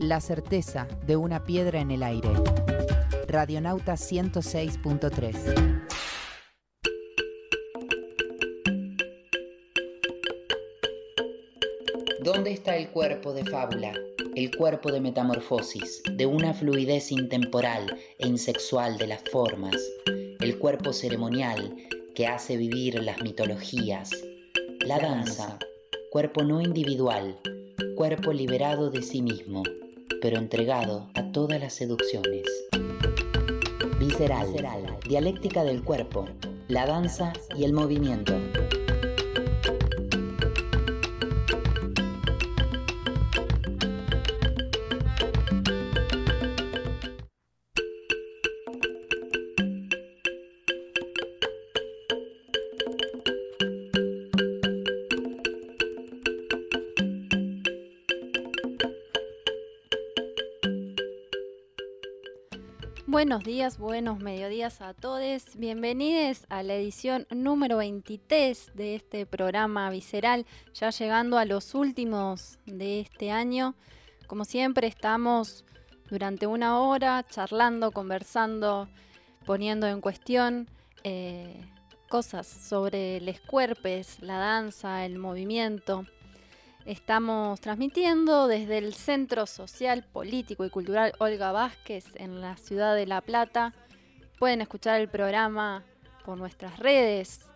La certeza de una piedra en el aire. Radionauta 106.3. ¿Dónde está el cuerpo de fábula? El cuerpo de metamorfosis, de una fluidez intemporal e insexual de las formas. El cuerpo ceremonial que hace vivir las mitologías. La danza, cuerpo no individual, cuerpo liberado de sí mismo, pero entregado a todas las seducciones. Visceral, dialéctica del cuerpo, la danza y el movimiento. Buenos días, buenos mediodías a todos. Bienvenidos a la edición número 23 de este programa visceral, ya llegando a los últimos de este año. Como siempre, estamos durante una hora charlando, conversando, poniendo en cuestión eh, cosas sobre los cuerpos, la danza, el movimiento. Estamos transmitiendo desde el Centro Social, Político y Cultural Olga Vázquez en la ciudad de La Plata. Pueden escuchar el programa por nuestras redes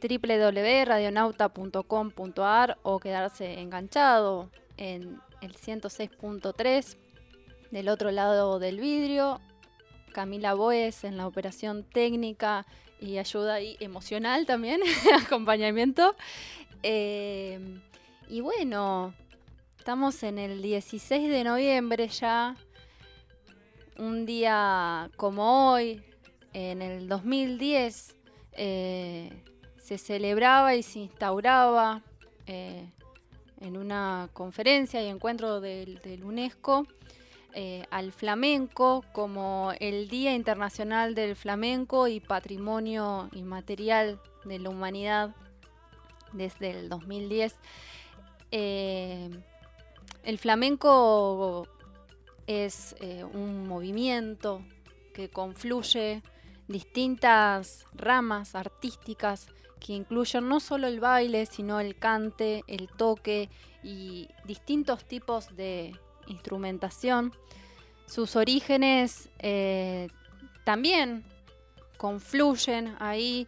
www.radionauta.com.ar o quedarse enganchado en el 106.3 del otro lado del vidrio. Camila Boes en la operación técnica y ayuda emocional también, acompañamiento. Eh, y bueno, estamos en el 16 de noviembre ya, un día como hoy, en el 2010, eh, se celebraba y se instauraba eh, en una conferencia y encuentro del, UNESCO eh, al flamenco como el Día Internacional del Flamenco y Patrimonio Inmaterial de la Humanidad desde el 2010. Eh, el flamenco es eh, un movimiento que confluye distintas ramas artísticas que incluyen no solo el baile, sino el cante, el toque y distintos tipos de instrumentación. Sus orígenes eh, también confluyen ahí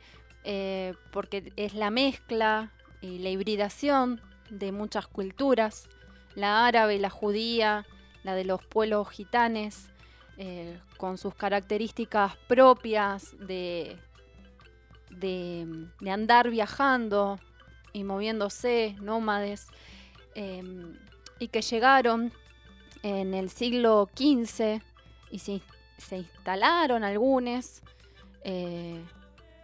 porque es la mezcla y la hibridación de muchas culturas, la árabe, la judía, la de los pueblos gitanes, eh, con sus características propias de, de, andar viajando y moviéndose, nómades, em, y que llegaron en el siglo XV y se, instalaron algunos eh,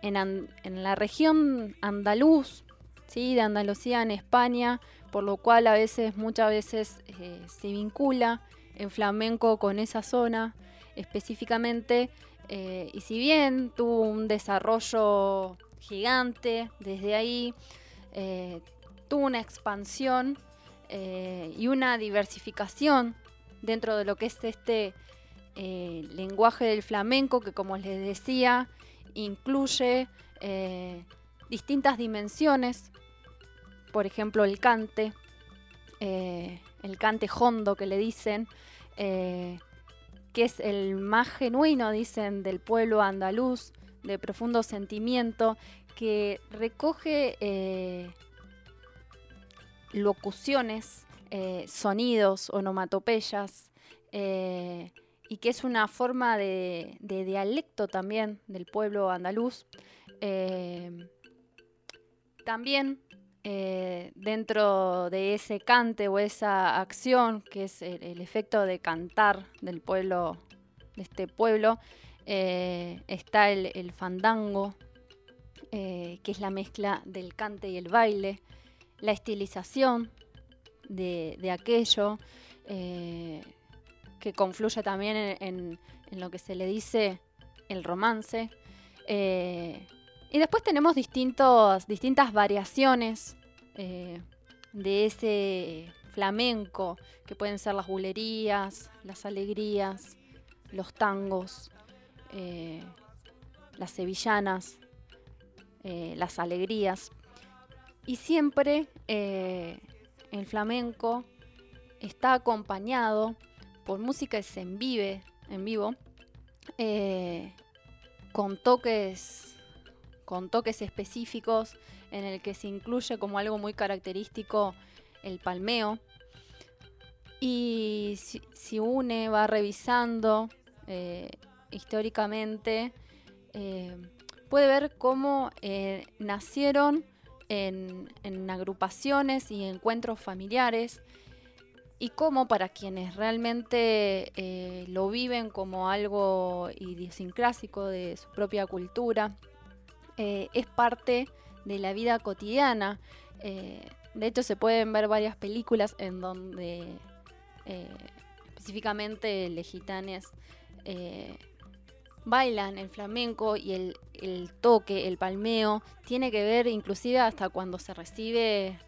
en, en, la región andaluz ¿sí? de Andalucía en España, por lo cual a veces, muchas veces eh, se vincula el flamenco con esa zona específicamente. Eh, y si bien tuvo un desarrollo gigante desde ahí, eh, tuvo una expansión y una diversificación dentro de lo que es este lenguaje del flamenco que como les decía incluye distintas dimensiones, por ejemplo el cante, eh, el cante hondo que le dicen, eh, que es el más genuino, dicen, del pueblo andaluz, de profundo sentimiento, que recoge eh, locuciones, sonidos, onomatopeyas, y que es una forma de, de, dialecto también del pueblo andaluz. También eh, dentro de ese cante o esa acción, que es el, efecto de cantar del pueblo, de este pueblo, eh, está el, fandango, eh, que es la mezcla del cante y el baile, la estilización de, aquello, que confluye también en, lo que se le dice el romance. Y después tenemos distintos, distintas variaciones eh, de ese flamenco, que pueden ser las bulerías, las alegrías, los tangos, eh, las sevillanas, eh, las alegrías. Y siempre el flamenco está acompañado por música en, vive, en vivo, con toques con toques específicos en el que se incluye como algo muy característico el palmeo. Y si, une va revisando eh, históricamente, eh, puede ver cómo eh, nacieron en, agrupaciones y encuentros familiares y cómo para quienes realmente lo viven como algo idiosincrásico de su propia cultura, es parte de la vida cotidiana. De hecho, se pueden ver varias películas en donde eh, específicamente los gitanes eh, bailan el flamenco y el, toque, el palmeo, tiene que ver inclusive hasta cuando se recibe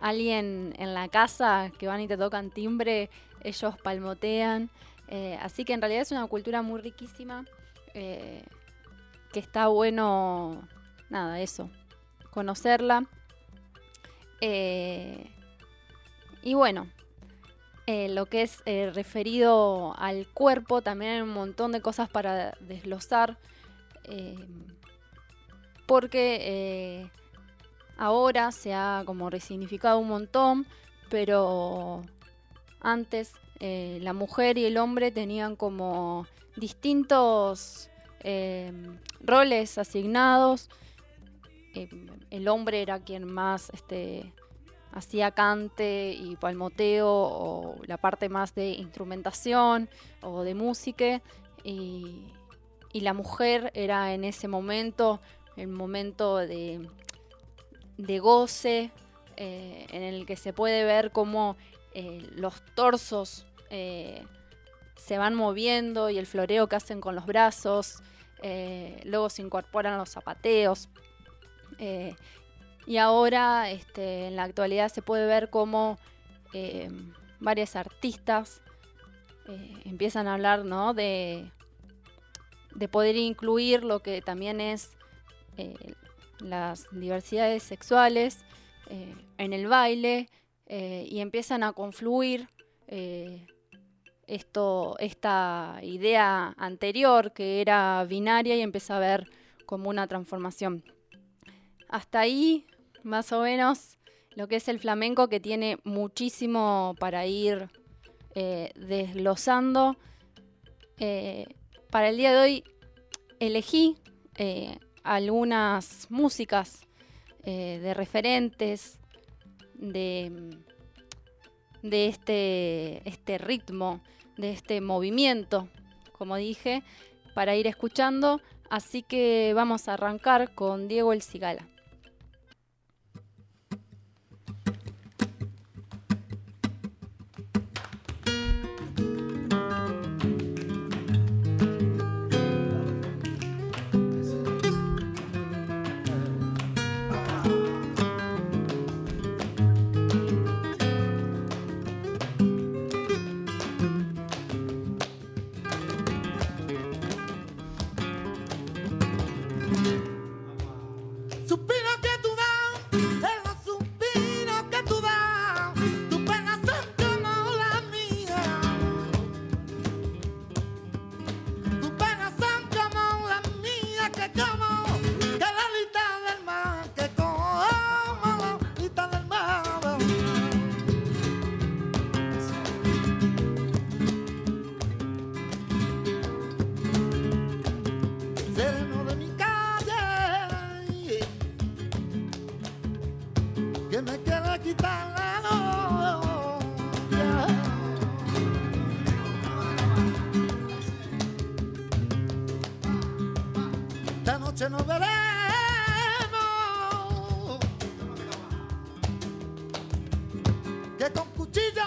alguien en la casa que van y te tocan timbre, ellos palmotean. Eh, así que en realidad es una cultura muy riquísima que está bueno, nada, eso, conocerla eh, y bueno, eh, lo que es eh, referido al cuerpo, también hay un montón de cosas para desglosar. porque ahora se ha como resignificado un montón, pero antes la mujer y el hombre tenían como distintos roles asignados. Em, el hombre era quien más este, hacía cante y palmoteo o la parte más de instrumentación o de música. Y, la mujer era en ese momento el momento de, goce eh, en el que se puede ver cómo eh, los torsos eh, se van moviendo y el floreo que hacen con los brazos, luego se incorporan los zapateos. Eh, y ahora, este, en la actualidad, se puede ver cómo eh, varias artistas eh, empiezan a hablar de, de poder incluir lo que también es las diversidades sexuales en el baile y empiezan a confluir esto, esta idea anterior que era binaria y empieza a ver como una transformación hasta ahí, más o menos, lo que es el flamenco, que tiene muchísimo para ir eh, desglosando. Eh, para el día de hoy elegí eh, algunas músicas de referentes de, de este, este ritmo, de este movimiento, como dije, para ir escuchando. Así que vamos a arrancar con Diego El Cigala.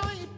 La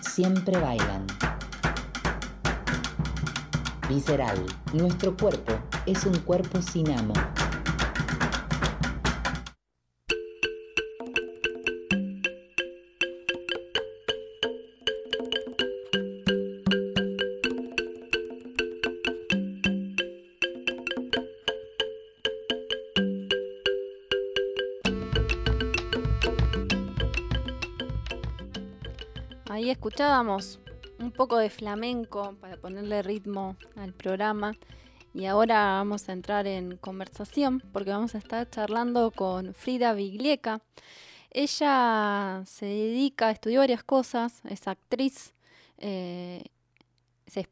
siempre bailan. Visceral, nuestro cuerpo es un cuerpo sin amo. Escuchábamos un poco de flamenco para ponerle ritmo al programa y ahora vamos a entrar en conversación porque vamos a estar charlando con Frida Viglieca. Ella se dedica, estudió varias cosas, es actriz, eh, se,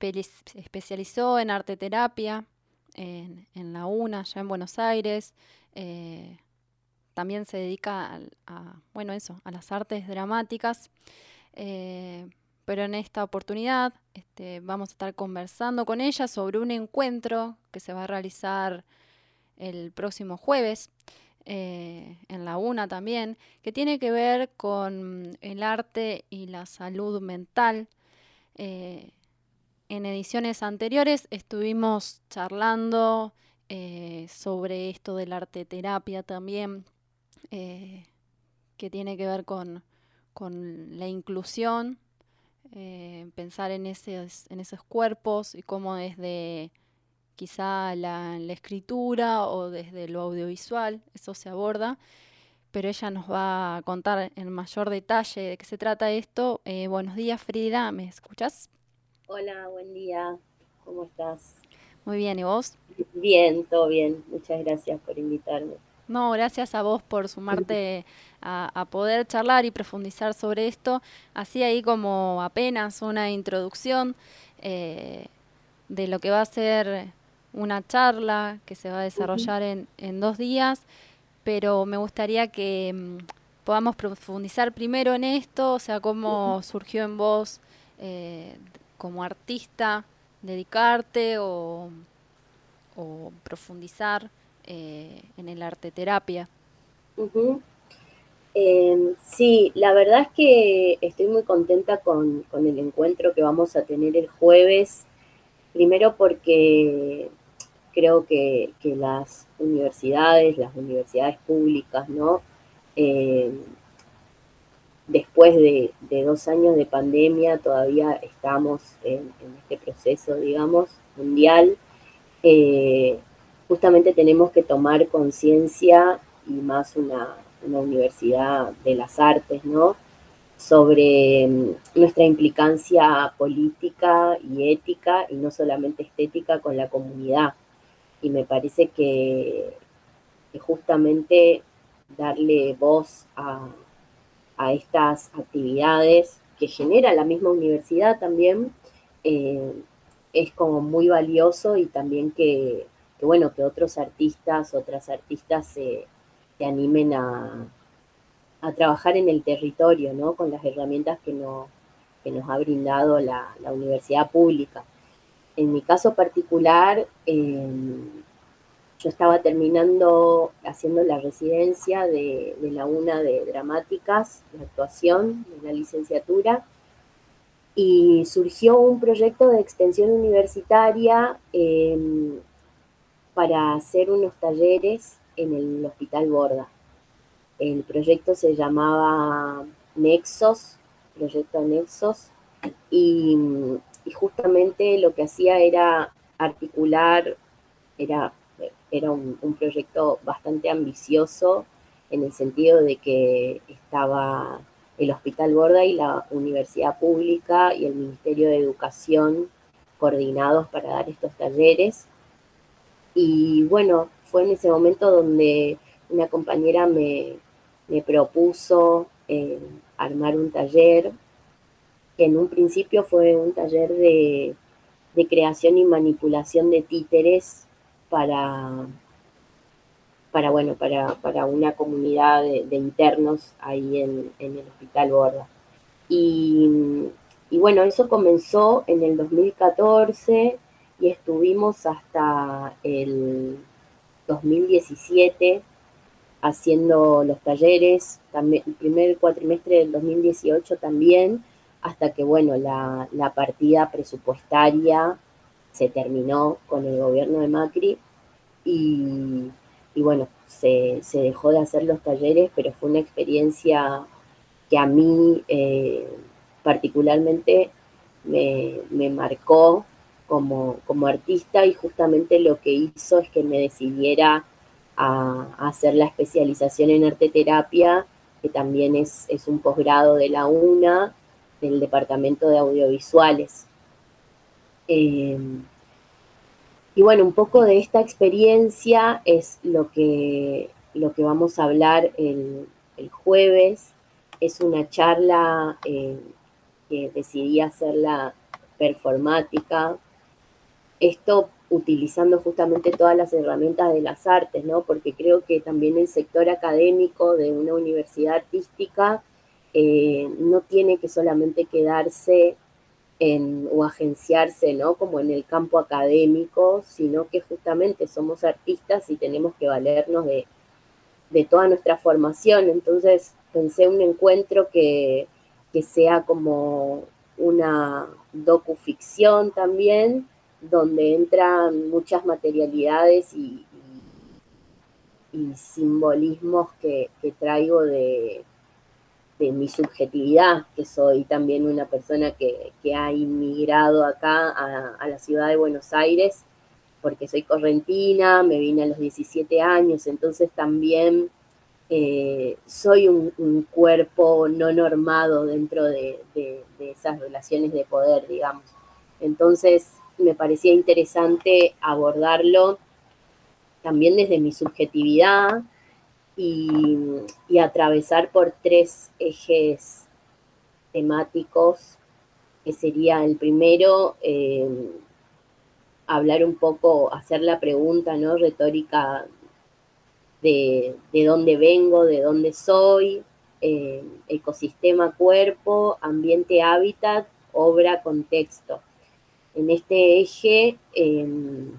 especializó en arte terapia en, la UNA, ya en Buenos Aires. Eh, también se dedica a, bueno, eso, a las artes dramáticas. Eh, pero en esta oportunidad este, vamos a estar conversando con ella sobre un encuentro que se va a realizar el próximo jueves eh, en la UNA también, que tiene que ver con el arte y la salud mental. Eh, en ediciones anteriores estuvimos charlando sobre esto del arte terapia también, que tiene que ver con con la inclusión, eh, pensar en esos, en esos cuerpos y cómo desde quizá la, escritura o desde lo audiovisual eso se aborda. pero ella nos va a contar en mayor detalle de qué se trata esto. Eh, buenos días, Frida, ¿me escuchas? Hola, buen día, ¿cómo estás? Muy bien, ¿y vos? Bien, todo bien, muchas gracias por invitarme. No, gracias a vos por sumarte a, poder charlar y profundizar sobre esto. Así ahí como apenas una introducción eh, de lo que va a ser una charla que se va a desarrollar en, en dos días, pero me gustaría que mm, podamos profundizar primero en esto, o sea, cómo surgió en vos eh, como artista dedicarte o, o profundizar eh, en el arte terapia. Em, sí, la verdad es que estoy muy contenta con, el encuentro que vamos a tener el jueves. Primero porque creo que, las universidades, las universidades públicas, ¿no? Em, después de, dos años de pandemia todavía estamos en, este proceso, digamos, mundial. Eh, justamente tenemos que tomar conciencia, y más una, universidad de las artes, ¿no? sobre mm, nuestra implicancia política y ética y no solamente estética con la comunidad. Y me parece que, justamente darle voz a, estas actividades que genera la misma universidad también eh, es como muy valioso y también que, que bueno, que otros artistas, otras artistas se, animen a, trabajar en el territorio, ¿no? Con las herramientas que, nos ha brindado la, universidad pública. En mi caso particular, em, yo estaba terminando haciendo la residencia de, la UNA de dramáticas, de actuación, de la licenciatura, y surgió un proyecto de extensión universitaria em, para hacer unos talleres en el Hospital Borda. El proyecto se llamaba Nexos, Proyecto Nexos, y, justamente lo que hacía era articular, era, era un, proyecto bastante ambicioso en el sentido de que estaba el Hospital Borda y la Universidad Pública y el Ministerio de Educación coordinados para dar estos talleres y bueno, fue en ese momento donde una compañera me, propuso eh, armar un taller, que en un principio fue un taller de, creación y manipulación de títeres para, para, bueno, para, una comunidad de, internos ahí en, el Hospital Borda. Y, y bueno, eso comenzó en el 2014 y estuvimos hasta el 2017 haciendo los talleres, también, el primer cuatrimestre del 2018 también, hasta que, bueno, la, partida presupuestaria se terminó con el gobierno de Macri y, bueno, se, dejó de hacer los talleres, pero fue una experiencia que a mí eh, particularmente me, me marcó como, como artista y justamente lo que hizo es que me decidiera a, hacer la especialización en arte terapia, que también es, es un posgrado de la UNA, del Departamento de Audiovisuales. Em, y bueno, un poco de esta experiencia es lo que, lo que vamos a hablar el, jueves. Es una charla eh, que decidí hacerla performática, esto utilizando justamente todas las herramientas de las artes, ¿no? Porque creo que también el sector académico de una universidad artística eh, no tiene que solamente quedarse en, o agenciarse, ¿no? Como en el campo académico, sino que justamente somos artistas y tenemos que valernos de, toda nuestra formación. Entonces pensé un encuentro que sea como una docuficción también, donde entran muchas materialidades y, simbolismos que, traigo de, mi subjetividad, que soy también una persona que, ha inmigrado acá a, la ciudad de Buenos Aires, porque soy correntina, me vine a los 17 años, entonces también eh, soy un, cuerpo no normado dentro de, esas relaciones de poder, digamos. Entonces, me parecía interesante abordarlo también desde mi subjetividad y, atravesar por tres ejes temáticos, que sería el primero, eh, hablar un poco, hacer la pregunta ¿no? retórica de, dónde vengo, de dónde soy, eh, ecosistema, cuerpo, ambiente, hábitat, obra, contexto. En este eje em,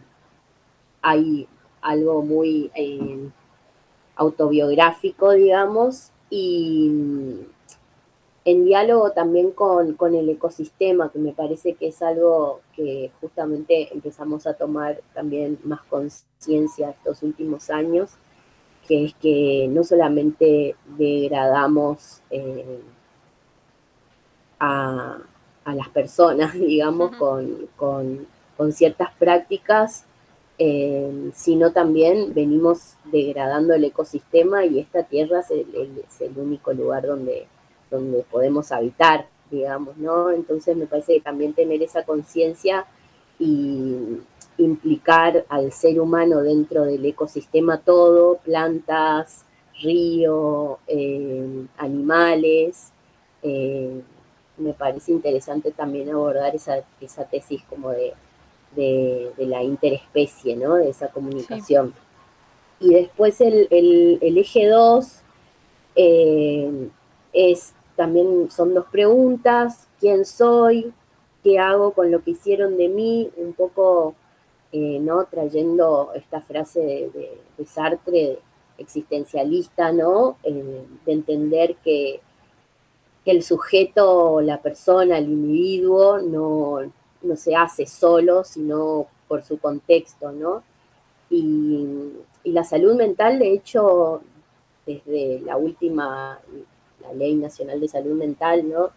hay algo muy em, autobiográfico, digamos, y en diálogo también con, con, el ecosistema, que me parece que es algo que justamente empezamos a tomar también más conciencia estos últimos años, que es que no solamente degradamos eh, a, las personas, digamos, con, ciertas prácticas, eh, sino también venimos degradando el ecosistema y esta tierra es el, único lugar donde, donde podemos habitar, digamos, ¿no? Entonces me parece que también tener esa conciencia y, implicar al ser humano dentro del ecosistema todo, plantas, río, eh, animales. Eh, me parece interesante también abordar esa, esa tesis como de, la interespecie, ¿no? De esa comunicación. Y después el, eje 2 eh, es también son dos preguntas, ¿quién soy? ¿Qué hago con lo que hicieron de mí? Un poco eh, ¿no? Trayendo esta frase de, Sartre, existencialista, ¿no? Eh, de entender que, el sujeto, la persona, el individuo, no, se hace solo, sino por su contexto, ¿no? Y, y, la salud mental, de hecho, desde la última, la Ley Nacional de Salud Mental, ¿no?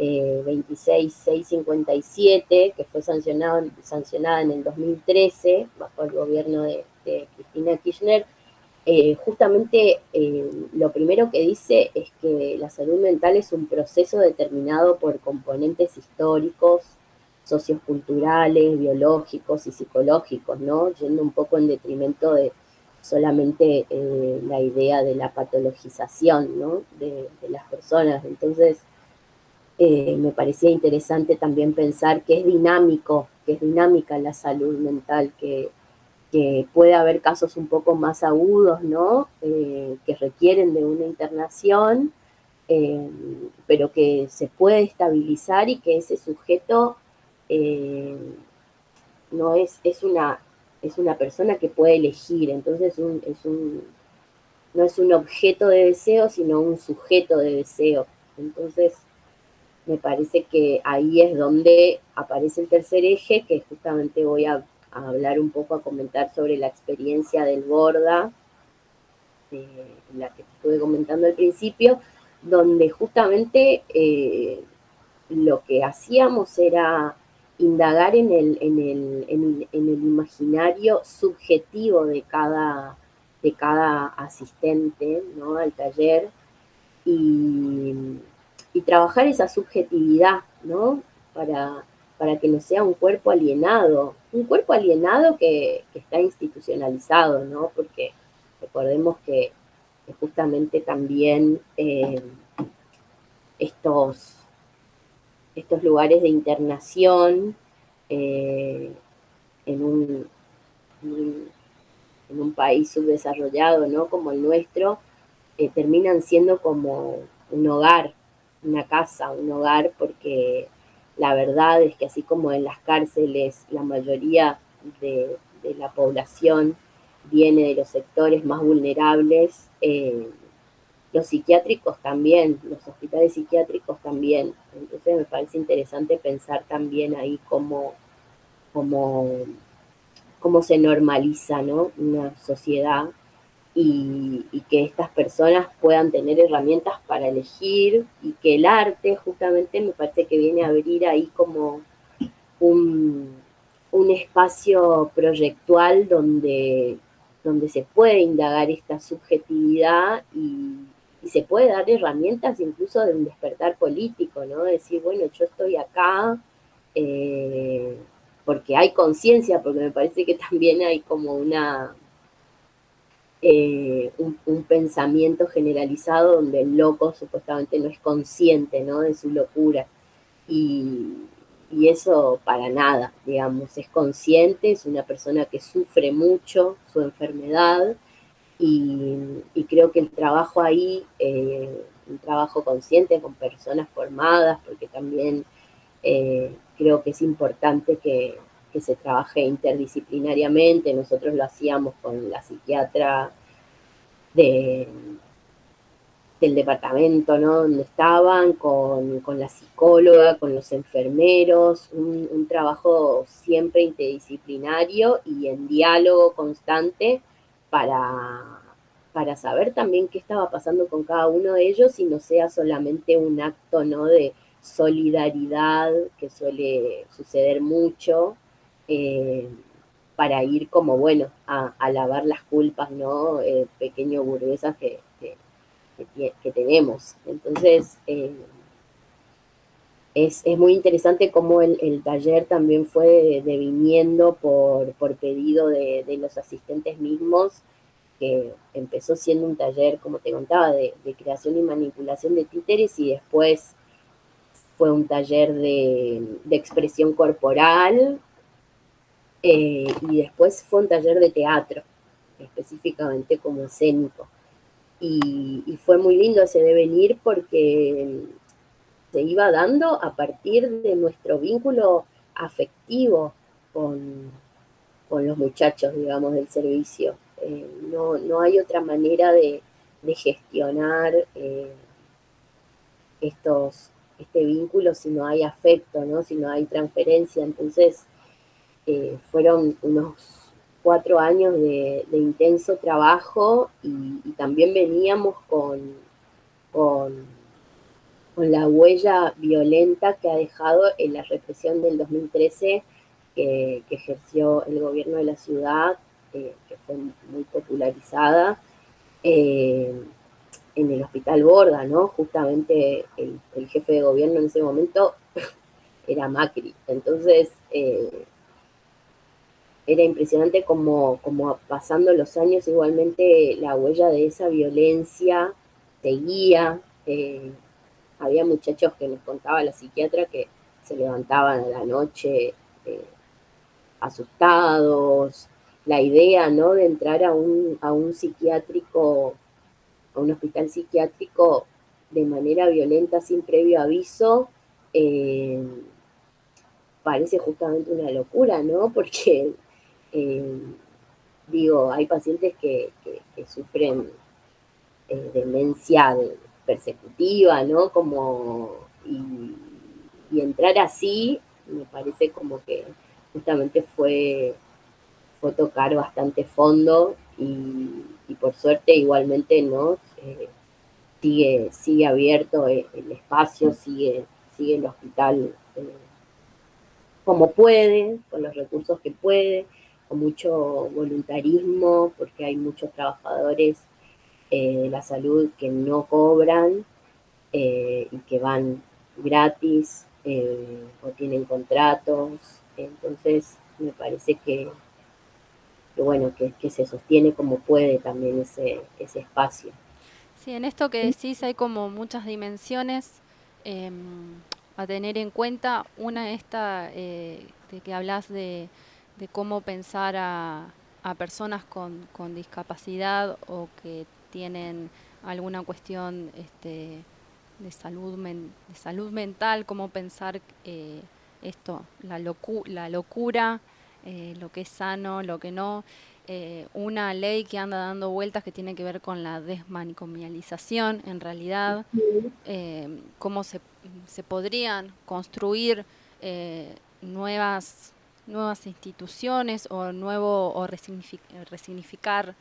26657, que fue sancionado, sancionada en el 2013 bajo el gobierno de, Cristina Kirchner, eh, justamente eh, lo primero que dice es que la salud mental es un proceso determinado por componentes históricos, socioculturales, biológicos y psicológicos, ¿no? Yendo un poco en detrimento de solamente eh, la idea de la patologización, ¿no? De, de las personas. Entonces, me parecía interesante también pensar que es dinámico, que es dinámica la salud mental, que, puede haber casos un poco más agudos, ¿no? Eh, que requieren de una internación, eh, pero que se puede estabilizar y que ese sujeto no es, es, una, es una persona que puede elegir, entonces es un, no es un objeto de deseo, sino un sujeto de deseo. Entonces, me parece que ahí es donde aparece el tercer eje, que justamente voy a, hablar un poco, a comentar sobre la experiencia del Borda, eh, la que estuve comentando al principio, donde justamente eh, lo que hacíamos era indagar en el, en el, en el, imaginario subjetivo de cada, de cada asistente ¿no? al taller y y trabajar esa subjetividad, ¿no? Para, para que no sea un cuerpo alienado, un cuerpo alienado que, está institucionalizado, ¿no? Porque recordemos que, justamente también eh, estos, estos lugares de internación eh, en, un, un, país subdesarrollado, ¿no? Como el nuestro, eh, terminan siendo como un hogar una casa, un hogar, porque la verdad es que así como en las cárceles la mayoría de, la población viene de los sectores más vulnerables, eh, los psiquiátricos también, los hospitales psiquiátricos también. Entonces me parece interesante pensar también ahí cómo, cómo, cómo se normaliza ¿no? una sociedad y, que estas personas puedan tener herramientas para elegir y que el arte justamente me parece que viene a abrir ahí como un, espacio proyectual donde, donde se puede indagar esta subjetividad y, se puede dar herramientas incluso de un despertar político, ¿no? Decir, bueno, yo estoy acá eh, porque hay conciencia, porque me parece que también hay como una eh, un, pensamiento generalizado donde el loco supuestamente no es consciente ¿no? de su locura. Y, eso para nada, digamos, es consciente, es una persona que sufre mucho su enfermedad y, creo que el trabajo ahí, eh, un trabajo consciente con personas formadas, porque también eh, creo que es importante que, que se trabaje interdisciplinariamente. Nosotros lo hacíamos con la psiquiatra de, del departamento ¿no? donde estaban, con, la psicóloga, con los enfermeros, un, trabajo siempre interdisciplinario y en diálogo constante para, para saber también qué estaba pasando con cada uno de ellos y no sea solamente un acto ¿no? de solidaridad que suele suceder mucho, eh, para ir como, bueno, a, lavar las culpas, ¿no? Eh, pequeño burguesas que, que, tenemos. Entonces, eh, es, muy interesante cómo el, taller también fue deviniendo por, por pedido de, los asistentes mismos, que empezó siendo un taller, como te contaba, de, de creación y manipulación de títeres y después fue un taller de, expresión corporal eh, y después fue un taller de teatro, específicamente como escénico. Y, fue muy lindo ese devenir porque se iba dando a partir de nuestro vínculo afectivo con, los muchachos, digamos, del servicio. Eh, no, hay otra manera de, gestionar eh, estos, este vínculo si no hay afecto, ¿no? si no hay transferencia. Entonces, fueron unos cuatro años de, intenso trabajo y, también veníamos con, con, la huella violenta que ha dejado en la represión del 2013 que, ejerció el gobierno de la ciudad, eh, que fue muy popularizada. Eh, en el hospital Borda, ¿no? Justamente el, jefe de gobierno en ese momento era Macri. Entonces, eh, era impresionante como, como pasando los años igualmente la huella de esa violencia seguía. Había muchachos que nos contaba la psiquiatra que se levantaban a la noche eh, asustados. La idea, ¿no? De entrar a un, a un psiquiátrico a un hospital psiquiátrico de manera violenta sin previo aviso, eh, parece justamente una locura, ¿no? Porque, eh, digo, hay pacientes que, sufren eh, demencia persecutiva, ¿no? Como, y, entrar así, me parece como que justamente fue, fue tocar bastante fondo y, por suerte igualmente no eh, sigue sigue abierto el, espacio sigue sigue el hospital como puede con los recursos que puede con mucho voluntarismo porque hay muchos trabajadores eh, de la salud que no cobran y que van gratis o tienen contratos entonces me parece que bueno, que, se sostiene como puede también ese, ese espacio. Sí, en esto que decís hay como muchas dimensiones em, a tener en cuenta. Una esta eh, de que hablas de, cómo pensar a, personas con, discapacidad o que tienen alguna cuestión este, de, salud de salud mental, cómo pensar eh, esto, la, la locura eh, lo que es sano, lo que no. Eh, una ley que anda dando vueltas que tiene que ver con la desmanicomialización, en realidad, cómo se, se, podrían construir nuevas, nuevas instituciones o, nuevo, o resignificar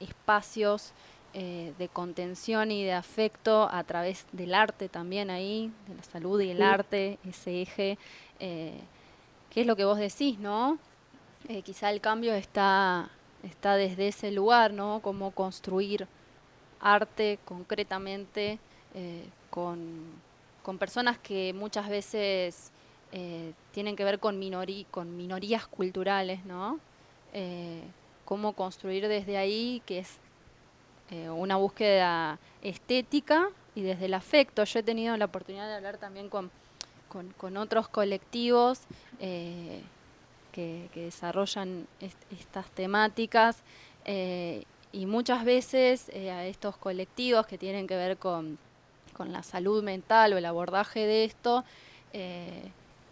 espacios de contención y de afecto a través del arte también ahí, de la salud y el arte, ese eje, ¿qué es lo que vos decís, ¿no? Eh, quizá el cambio está está desde ese lugar, ¿no? Cómo construir arte concretamente con, personas que muchas veces tienen que ver con, con minorías culturales, ¿no? cómo construir desde ahí, que es una búsqueda estética y desde el afecto. Yo he tenido la oportunidad de hablar también con, con, otros colectivos eh, que, desarrollan estas temáticas eh, y muchas veces eh, a estos colectivos que tienen que ver con, con, la salud mental o el abordaje de esto,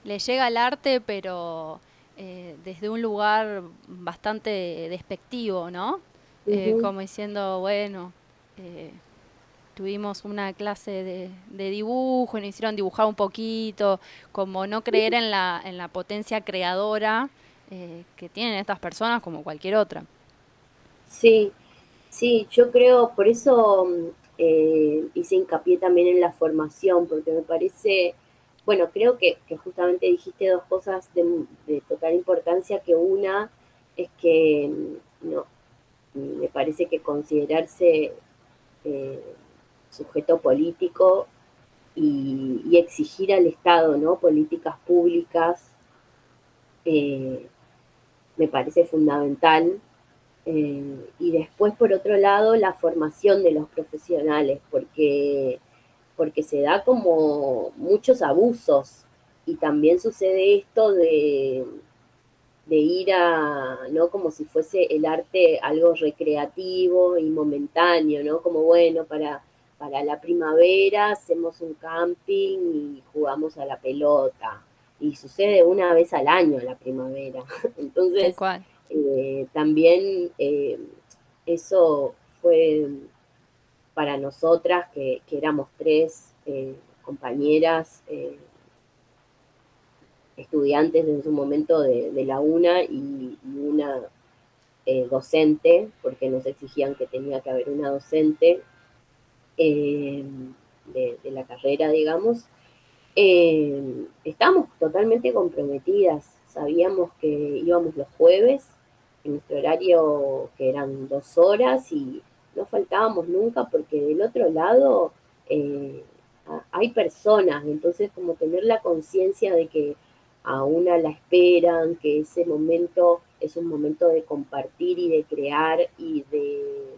le llega el arte pero desde un lugar bastante despectivo, ¿no? como diciendo, bueno, tuvimos una clase de, dibujo y nos hicieron dibujar un poquito, como no creer en la, en la potencia creadora eh, que tienen estas personas como cualquier otra. Sí, sí, yo creo, por eso eh, hice hincapié también en la formación, porque me parece, bueno, creo que, justamente dijiste dos cosas de, total importancia, que una es que no, me parece que considerarse eh, sujeto político y, exigir al Estado ¿no? políticas públicas eh, me parece fundamental. Eh, y después, por otro lado, la formación de los profesionales, porque, porque se da como muchos abusos y también sucede esto de, de ir a, ¿no? Como si fuese el arte algo recreativo y momentáneo, ¿no? Como bueno, para para la primavera hacemos un camping y jugamos a la pelota. Y sucede una vez al año la primavera. Entonces, eh, también eh, eso fue para nosotras, que, éramos tres eh, compañeras, estudiantes en su momento de, la UNA y, una docente, porque nos exigían que tenía que haber una docente eh, de, la carrera, digamos, eh, estábamos totalmente comprometidas. Sabíamos que íbamos los jueves, en nuestro horario que eran dos horas y no faltábamos nunca porque del otro lado eh, hay personas, entonces como tener la conciencia de que a una la esperan, que ese momento es un momento de compartir y de crear y de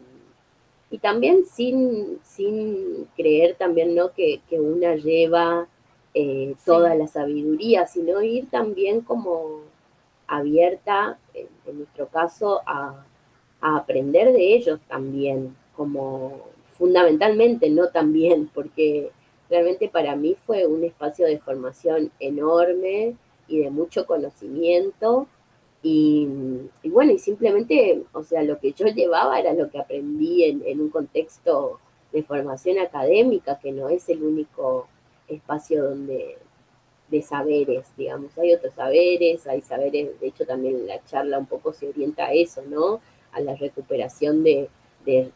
y también sin, sin creer también ¿no? que, una lleva eh, toda la sabiduría, sino ir también como abierta, en, nuestro caso, a, aprender de ellos también, como fundamentalmente, no también, porque realmente para mí fue un espacio de formación enorme y de mucho conocimiento y, bueno, y simplemente, o sea, lo que yo llevaba era lo que aprendí en, un contexto de formación académica, que no es el único espacio donde de saberes, digamos, hay otros saberes, hay saberes, de hecho también la charla un poco se orienta a eso, ¿no? A la recuperación de,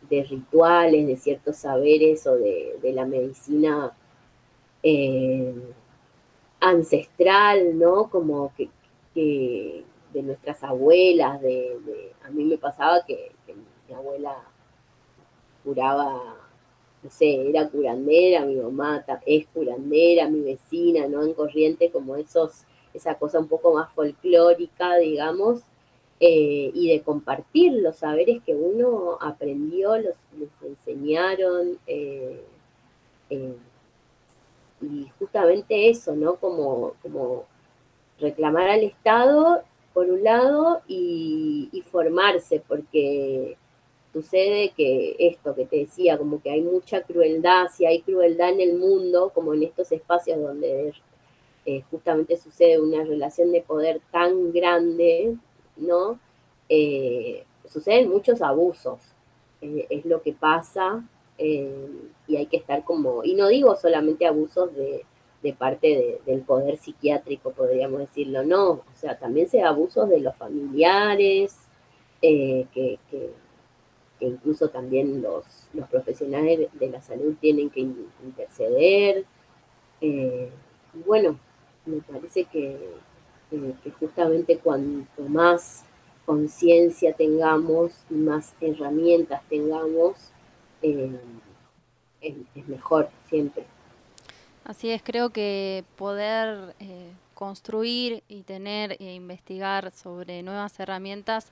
rituales, de ciertos saberes o de, la medicina eh, ancestral, ¿no? Como que, de nuestras abuelas, de, a mí me pasaba que, mi abuela curaba, no sé, era curandera, mi mamá es curandera, mi vecina, ¿no? En corriente, como esos, esa cosa un poco más folclórica, digamos, eh, y de compartir los saberes que uno aprendió, los, enseñaron, eh, eh, y justamente eso, ¿no? Como, como reclamar al Estado por un lado, y, formarse, porque sucede que esto que te decía, como que hay mucha crueldad, si hay crueldad en el mundo, como en estos espacios donde justamente sucede una relación de poder tan grande, ¿no? Eh, suceden muchos abusos, eh, es lo que pasa, y hay que estar como, y no digo solamente abusos de, de parte del poder psiquiátrico, podríamos decirlo, no, o sea, también se abusos de los familiares, eh, que, incluso también los, los, profesionales de la salud tienen que interceder. Eh, bueno, me parece que, que, justamente cuanto más conciencia tengamos y más herramientas tengamos, eh, es, mejor siempre. Así es, creo que poder eh, construir y tener e investigar sobre nuevas herramientas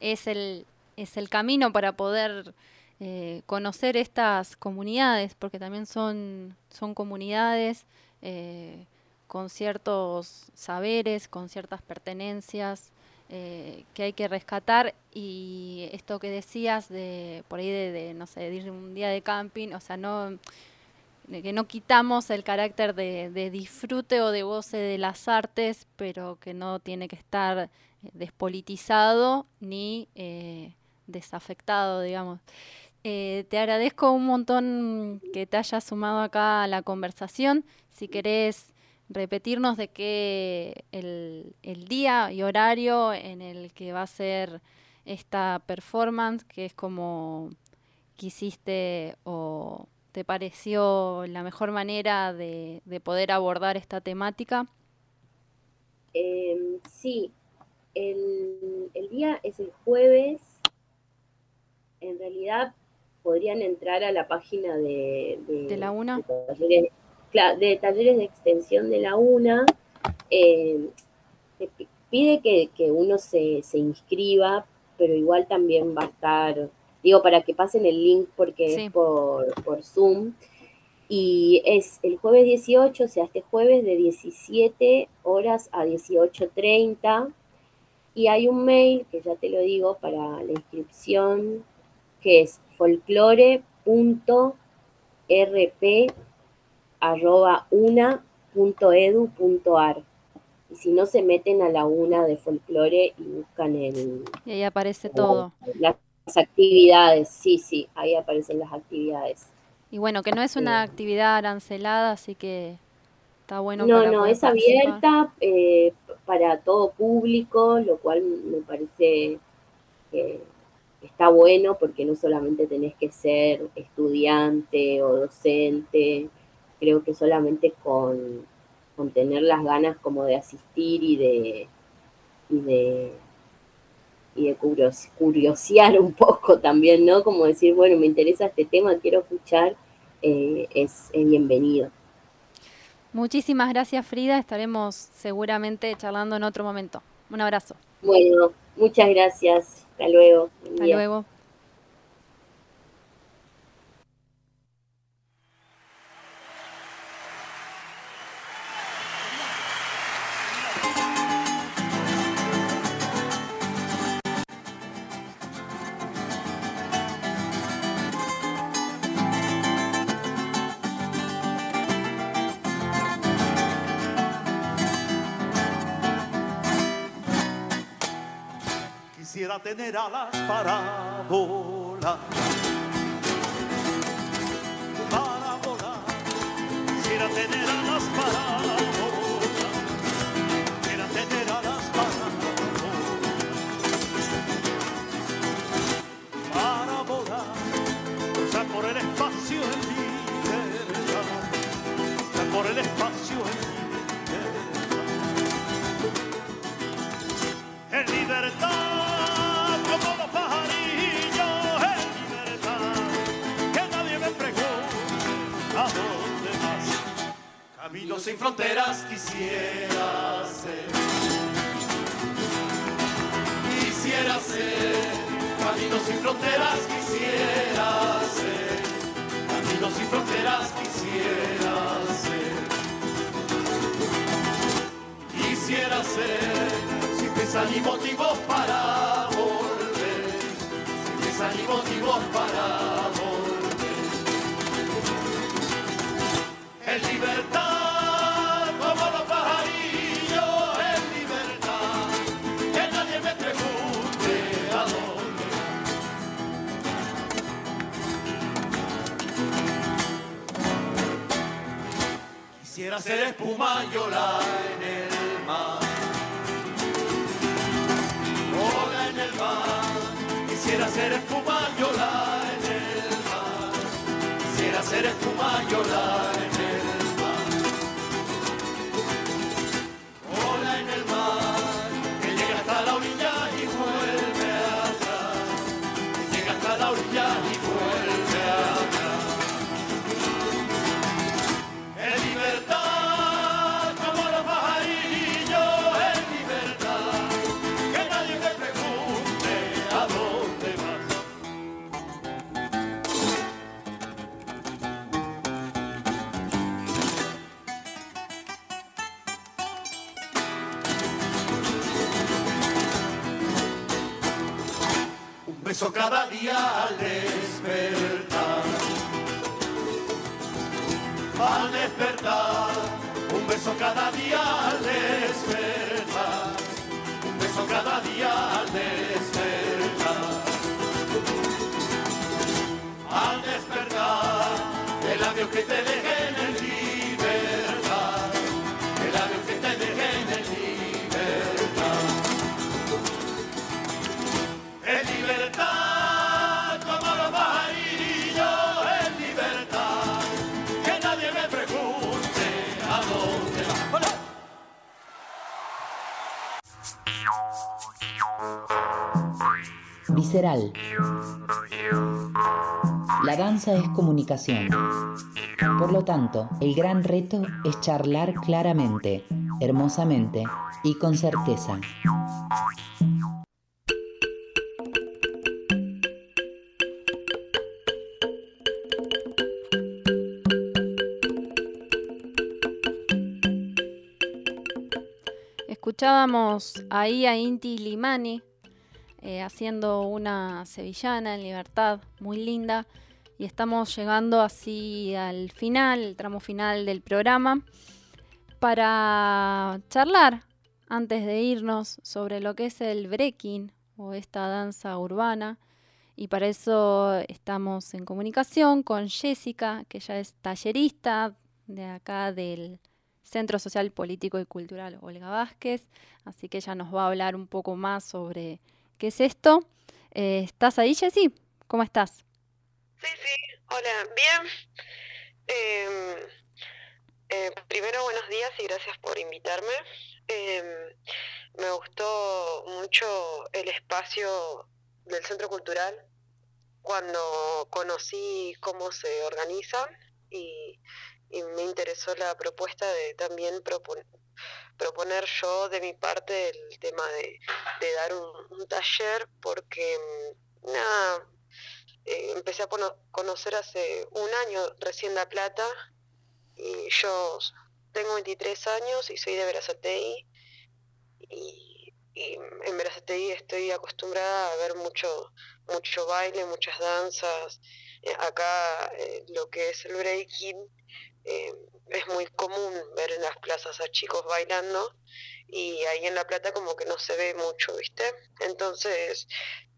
es el, es el camino para poder eh, conocer estas comunidades, porque también son, son comunidades con ciertos saberes, con ciertas pertenencias, eh, que hay que rescatar y esto que decías de por ahí de, no sé, de ir un día de camping, o sea, no que no quitamos el carácter de, disfrute o de goce de las artes, pero que no tiene que estar eh, despolitizado ni eh, desafectado, digamos. te agradezco un montón que te hayas sumado acá a la conversación. Si querés repetirnos de qué el, día y horario en el que va a ser esta performance, que es como quisiste o te pareció la mejor manera de, poder abordar esta temática. Em, sí, el, día es el jueves. En realidad podrían entrar a la página de, de, la UNA de talleres de extensión de la UNA, eh, pide que, uno se, inscriba, pero igual también va a estar, digo, para que pasen el link porque es por, por Zoom. Y es el jueves 18, o sea, este jueves de 17 horas a 18.30. Y hay un mail, que ya te lo digo, para la inscripción, que es folclore.rp arroba una.edu.ar. Y si no, se meten a la una de folclore y buscan el... Y ahí aparece todo. Las actividades, sí, sí, ahí aparecen las actividades. Y bueno, que no es una actividad arancelada, así que está bueno. No, no, es abierta eh, para todo público, lo cual me parece que está bueno porque no solamente tenés que ser estudiante o docente, creo que solamente con, tener las ganas como de asistir y de, y de, y de curiosear un poco también, ¿no? Como decir, bueno, me interesa este tema, quiero escuchar, eh, es, es bienvenido. Muchísimas gracias Frida, estaremos seguramente charlando en otro momento. Un abrazo. Bueno, muchas gracias. Hasta luego. Hasta luego. Tener alas para volar. Para volar, quisiera tener alas para. Camino sin fronteras quisiera ser. Quisiera ser. Camino sin fronteras quisiera ser. Camino sin fronteras quisiera ser. Quisiera ser. Sin pensar ni motivos para volver. Sin pensar ni motivos para volver. En libertad. Ser espuma y ola en el mar. Ola en el mar. Quisiera ser espuma y ola en el mar. Quisiera ser espuma y ola en el Visceral. La danza es comunicación. Por lo tanto, el gran reto es charlar claramente, hermosamente y con certeza. Escuchábamos ahí a Inti Limani eh, haciendo una sevillana en libertad muy linda y estamos llegando así al final, el tramo final del programa, para charlar antes de irnos sobre lo que es el breaking o esta danza urbana. Y para eso estamos en comunicación con Jessica, que ella es tallerista de acá del Centro Social Político y Cultural Olga Vázquez. Así que ella nos va a hablar un poco más sobre qué es esto. Eh, ¿Estás ahí, Jessy? ¿Cómo estás? Sí, sí, hola, bien. Em, eh, primero, buenos días y gracias por invitarme. Em, me gustó mucho el espacio del Centro Cultural cuando conocí cómo se organizan y, y me interesó la propuesta de también propon- proponer yo de mi parte el tema de, de dar un, un taller porque mm, nada, eh, empecé a conocer hace un año recién La Plata y yo tengo 23 años y soy de Verazategui y, y en Verazategui estoy acostumbrada a ver mucho mucho baile, muchas danzas. Eh, acá eh, lo que es el breaking es muy común ver en las plazas a chicos bailando y ahí en La Plata como que no se ve mucho, ¿viste? Entonces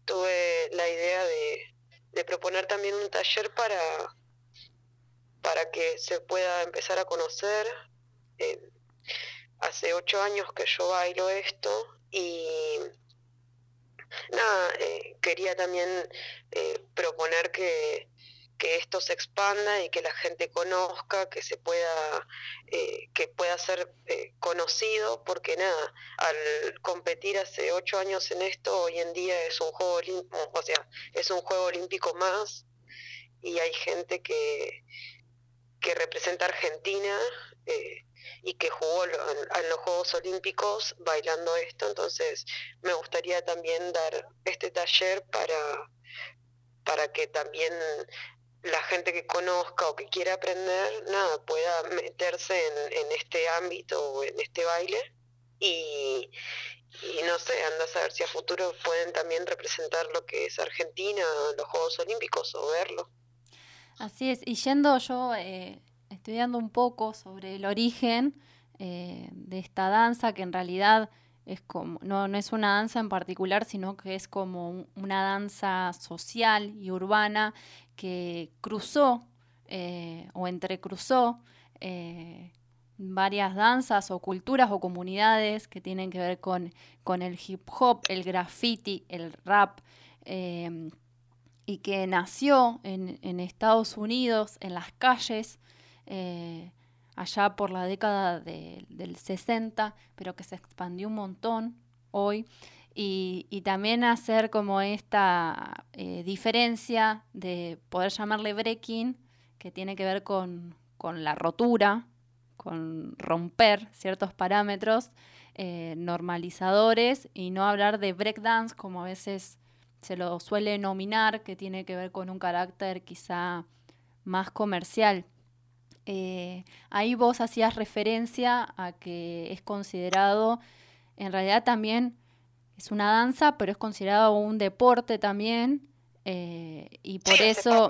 tuve la idea de, de proponer también un taller para, para que se pueda empezar a conocer. Eh, hace ocho años que yo bailo esto y nada, eh, quería también eh, proponer que, que esto se expanda y que la gente conozca, que se pueda, eh, que pueda ser eh, conocido, porque nada, al competir hace ocho años en esto, hoy en día es un juego olímpico, o sea, es un juego olímpico más, y hay gente que, que representa a Argentina eh, y que jugó en los Juegos Olímpicos bailando esto, entonces me gustaría también dar este taller para, para que también la gente que conozca o que quiera aprender, nada, pueda meterse en, en este ámbito o en este baile y, no sé, anda a saber si a futuro pueden también representar lo que es Argentina, los Juegos Olímpicos o verlo. Así es, y yendo yo eh, estudiando un poco sobre el origen eh, de esta danza, que en realidad es como, no, no es una danza en particular, sino que es como un- una danza social y urbana que cruzó eh, o entrecruzó eh, varias danzas o culturas o comunidades que tienen que ver con, con el hip hop, el graffiti, el rap. em, y que nació en, en Estados Unidos, en las calles, eh, allá por la década de- del 60, pero que se expandió un montón hoy. Y, también hacer como esta eh, diferencia de poder llamarle breaking, que tiene que ver con, con la rotura, con romper ciertos parámetros eh, normalizadores y no hablar de breakdance como a veces se lo suele nominar, que tiene que ver con un carácter quizá más comercial. Eh, ahí vos hacías referencia a que es considerado en realidad también es una danza, pero es considerado un deporte también. Eh, y por eso,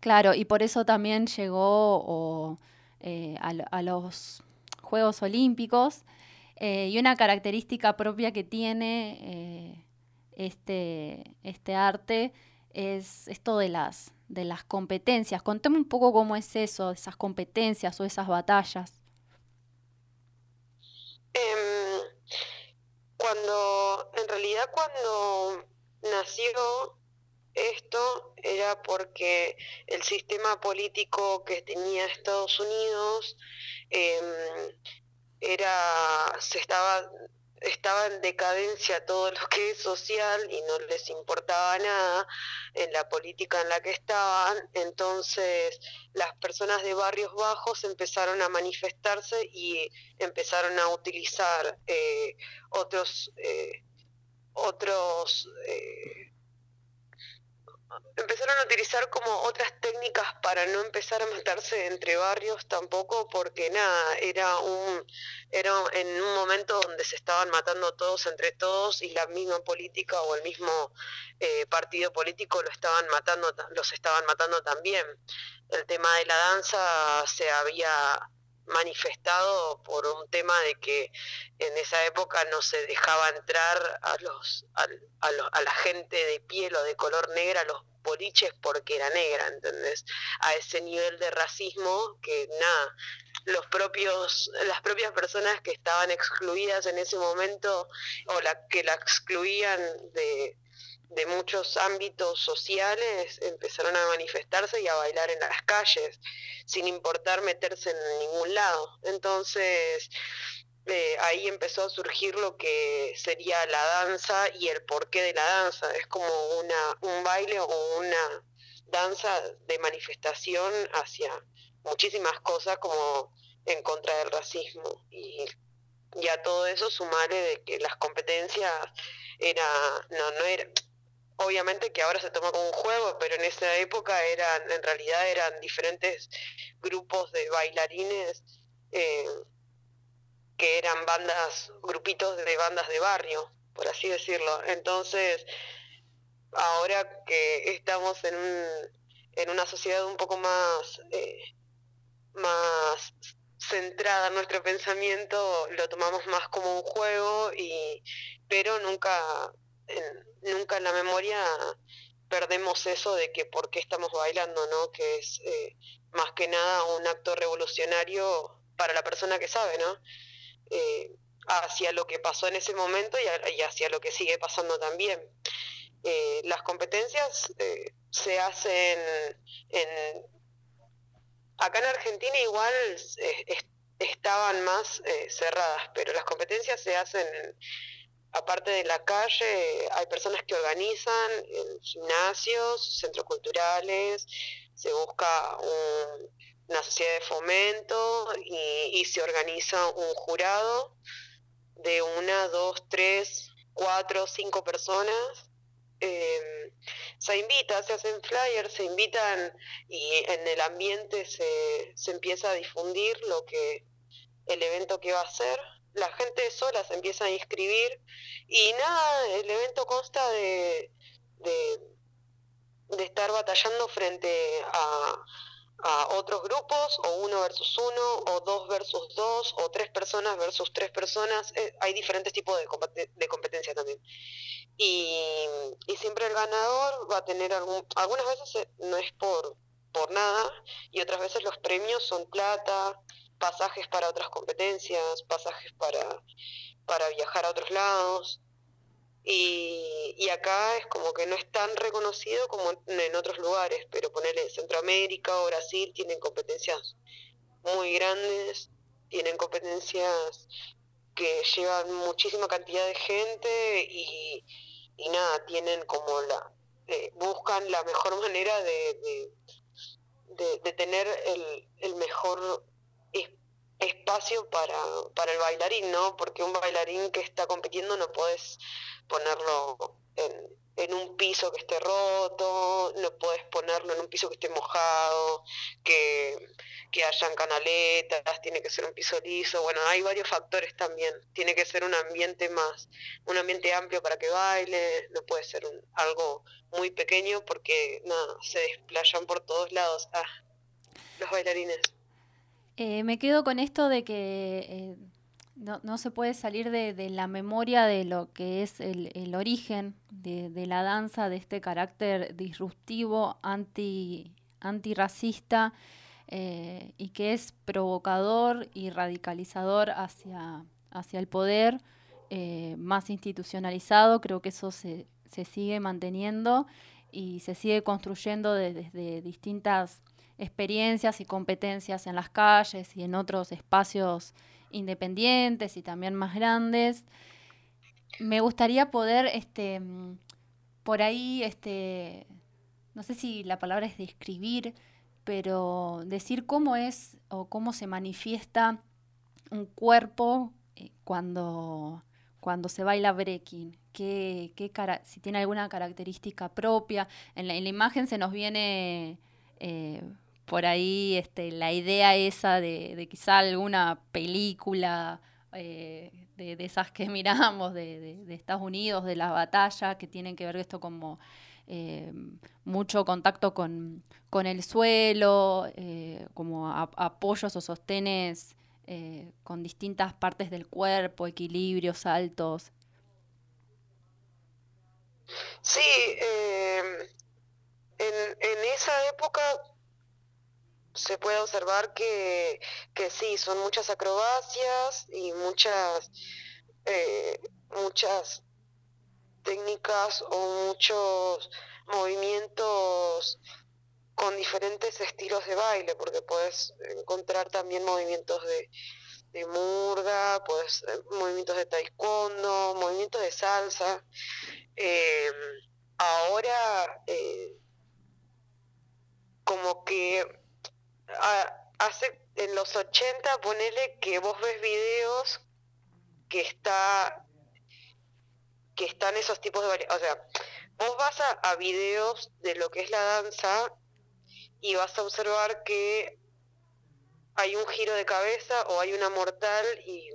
claro, y por eso también llegó eh, a, los Juegos Olímpicos. Eh, y una característica propia que tiene este, este arte es esto de las, de las competencias. Contame un poco cómo es eso, esas competencias o esas batallas. Em, cuando, en realidad cuando nació esto era porque el sistema político que tenía Estados Unidos em, era, se estaba estaba en decadencia todo lo que es social y no les importaba nada en la política en la que estaban, entonces las personas de barrios bajos empezaron a manifestarse y empezaron a utilizar eh, otros, eh, otros eh, empezaron a utilizar como otras técnicas para no empezar a matarse entre barrios tampoco porque nada era un era en un momento donde se estaban matando todos entre todos y la misma política o el mismo eh, partido político lo estaban matando los estaban matando también. El tema de la danza se había manifestado por un tema de que en esa época no se dejaba entrar a los a, a, la gente de piel o de color negra los boliches porque era negra, ¿entendés? A ese nivel de racismo que nada, los propios, las propias personas que estaban excluidas en ese momento o la que la excluían de, de muchos ámbitos sociales empezaron a manifestarse y a bailar en las calles, sin importar meterse en ningún lado. Entonces, eh, ahí empezó a surgir lo que sería la danza y el porqué de la danza. Es como una, un baile o una danza de manifestación hacia muchísimas cosas como en contra del racismo. Y, y a todo eso sumarle de que las competencias era, no, no era, obviamente que ahora se toma como un juego, pero en esa época eran, en realidad eran diferentes grupos de bailarines eh, que eran bandas, grupitos de bandas de barrio, por así decirlo. Entonces, ahora que estamos en, un, en una sociedad un poco más, eh, más centrada en nuestro pensamiento, lo tomamos más como un juego, y, pero nunca nunca en la memoria perdemos eso de que por qué estamos bailando, ¿no? Que es eh, más que nada un acto revolucionario para la persona que sabe, ¿no? Eh, hacia lo que pasó en ese momento y, hacia lo que sigue pasando también. Eh, las competencias se hacen en... Acá en Argentina igual estaban más cerradas, pero las competencias se hacen en aparte de la calle, hay personas que organizan en gimnasios, centros culturales, se busca una sociedad de fomento y, se organiza un jurado de una, dos, tres, cuatro, cinco personas. Em, se invita, se hacen flyers, se invitan y en el ambiente se, se empieza a difundir lo que el evento que va a ser la gente sola se empieza a inscribir y nada, el evento consta de, de, estar batallando frente a, a, otros grupos, o uno versus uno, o dos versus dos, o tres personas versus tres personas. Eh, hay diferentes tipos de, de competencia también. Y, y, siempre el ganador va a tener algún, algunas veces eh, no es por, por nada, y otras veces los premios son plata, pasajes para otras competencias, pasajes para, para viajar a otros lados. Y, y, acá es como que no es tan reconocido como en otros lugares, pero ponerle Centroamérica o Brasil tienen competencias muy grandes, tienen competencias que llevan muchísima cantidad de gente y, y nada, tienen como la, eh, buscan la mejor manera de, de, de, tener el, el mejor espacio para, para el bailarín, ¿no? Porque un bailarín que está compitiendo no puedes ponerlo en, en un piso que esté roto, no puedes ponerlo en un piso que esté mojado, que, que hayan canaletas, tiene que ser un piso liso, bueno, hay varios factores también, tiene que ser un ambiente más, un ambiente amplio para que baile, no puede ser un, algo muy pequeño porque nada, se desplayan por todos lados ah, los bailarines. Eh, me quedo con esto de que eh, no, se puede salir de, la memoria de lo que es el, origen de, la danza, de este carácter disruptivo, anti, antirracista, eh, y que es provocador y radicalizador hacia, hacia el poder eh, más institucionalizado. Creo que eso se, se, sigue manteniendo y se sigue construyendo desde de, distintas experiencias y competencias en las calles y en otros espacios independientes y también más grandes. Me gustaría poder, este, por ahí, este, no sé si la palabra es describir, pero decir cómo es o cómo se manifiesta un cuerpo eh, cuando, cuando se baila breaking, qué, qué si tiene alguna característica propia. En la, en la imagen se nos viene eh, por ahí este, la idea esa de, quizá alguna película eh, de, esas que miramos de, Estados Unidos, de las batallas, que tienen que ver esto como eh, mucho contacto con, con el suelo, eh, como apoyos o sostenes con distintas partes del cuerpo, equilibrios, saltos. Sí, en, en esa época se puede observar que, que sí, son muchas acrobacias y muchas, eh, muchas técnicas o muchos movimientos con diferentes estilos de baile, porque puedes encontrar también movimientos de, de murga, pues movimientos de taekwondo, movimientos de salsa. Eh, ahora, eh, como que a, hace en los 80, ponele que vos ves videos que está que están esos tipos de o sea, vos vas a, a videos de lo que es la danza y vas a observar que hay un giro de cabeza o hay una mortal y,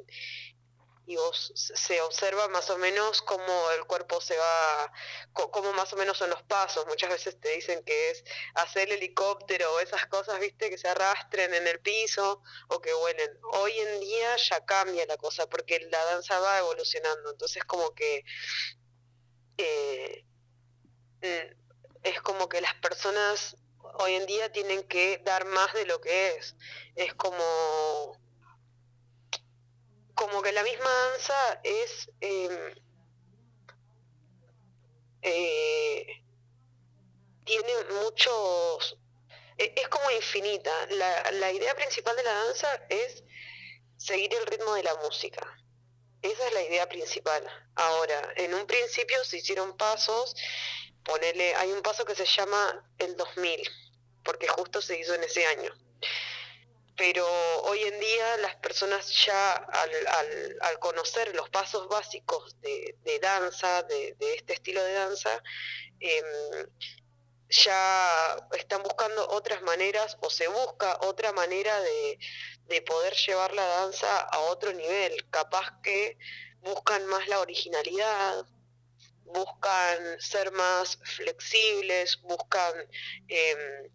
se observa más o menos cómo el cuerpo se va, cómo más o menos son los pasos. Muchas veces te dicen que es hacer el helicóptero o esas cosas, viste, que se arrastren en el piso o que vuelen. Hoy en día ya cambia la cosa porque la danza va evolucionando, entonces como que eh, es como que las personas hoy en día tienen que dar más de lo que es. Es como como que la misma danza es eh, eh, tiene muchos es, es como infinita. La, la, idea principal de la danza es seguir el ritmo de la música. Esa es la idea principal. Ahora en un principio se hicieron pasos ponele hay un paso que se llama el 2000 porque justo se hizo en ese año pero hoy en día las personas ya al, al, al conocer los pasos básicos de, de danza, de, este estilo de danza, eh, ya están buscando otras maneras o se busca otra manera de, de poder llevar la danza a otro nivel, capaz que buscan más la originalidad, buscan ser más flexibles, buscan... Eh,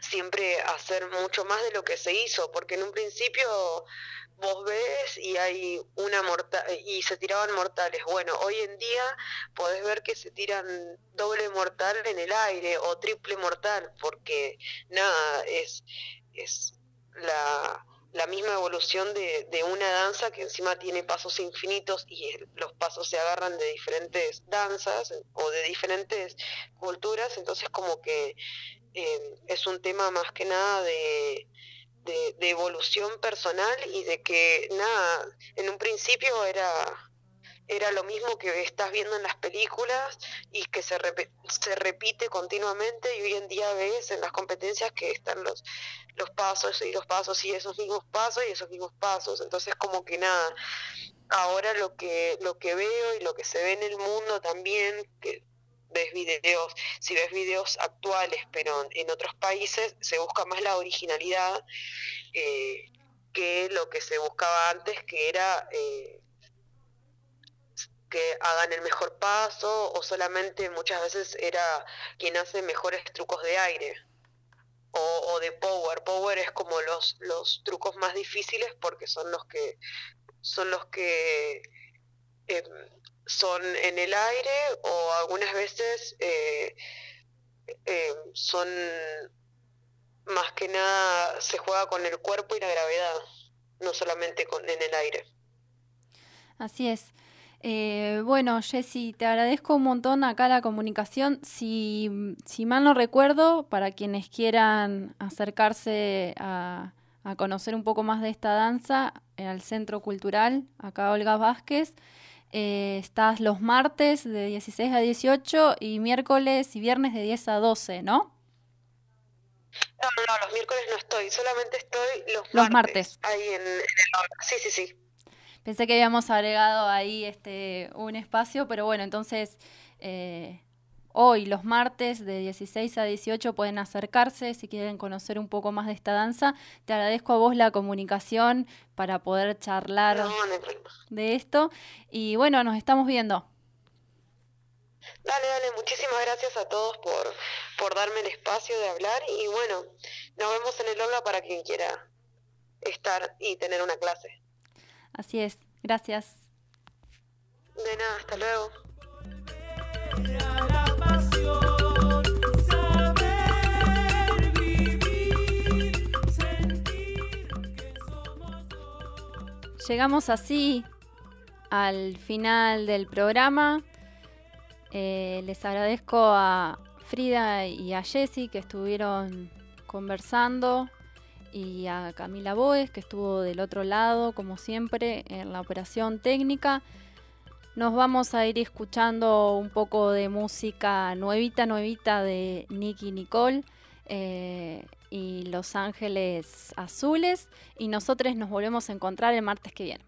siempre hacer mucho más de lo que se hizo, porque en un principio vos ves y hay una mortal y se tiraban mortales. Bueno, hoy en día podés ver que se tiran doble mortal en el aire o triple mortal, porque nada, es, es la, la misma evolución de, de, una danza que encima tiene pasos infinitos y los pasos se agarran de diferentes danzas o de diferentes culturas, entonces como que eh, es un tema más que nada de, de, de, evolución personal y de que nada, en un principio era era lo mismo que estás viendo en las películas y que se, rep se repite continuamente y hoy en día ves en las competencias que están los, los pasos y los pasos y esos mismos pasos y esos mismos pasos. Entonces como que nada, ahora lo que, lo que veo y lo que se ve en el mundo también, que ves videos, si ves videos actuales, pero en otros países se busca más la originalidad eh, que lo que se buscaba antes, que era eh, que hagan el mejor paso o solamente muchas veces era quien hace mejores trucos de aire o, de power. Power es como los, los trucos más difíciles porque son los que son los que em, son en el aire o algunas veces eh, em, son más que nada se juega con el cuerpo y la gravedad, no solamente con, en el aire. Así es. Eh, bueno, Jessy, te agradezco un montón acá la comunicación. Si, si mal no recuerdo, para quienes quieran acercarse a, conocer un poco más de esta danza, al Centro Cultural, acá Olga Vázquez, eh, estás los martes de 16 a 18 y miércoles y viernes de 10 a 12, ¿no? No, no, los miércoles no estoy, solamente estoy los, los martes. Ahí en, en Sí, sí, sí. Pensé que habíamos agregado ahí este, un espacio, pero bueno, entonces eh, hoy, los martes de 16 a 18, pueden acercarse si quieren conocer un poco más de esta danza. Te agradezco a vos la comunicación para poder charlar de esto. Y bueno, nos estamos viendo. Dale, dale, muchísimas gracias a todos por, por darme el espacio de hablar y bueno, nos vemos en el aula para quien quiera estar y tener una clase. Así es, gracias. De nada, hasta luego. Llegamos así al final del programa. Eh, les agradezco a Frida y a Jessy que estuvieron conversando y a Camila Boes, que estuvo del otro lado, como siempre, en la operación técnica. Nos vamos a ir escuchando un poco de música nuevita, nuevita de Nicky Nicole eh, y Los Ángeles Azules. Y nosotros nos volvemos a encontrar el martes que viene.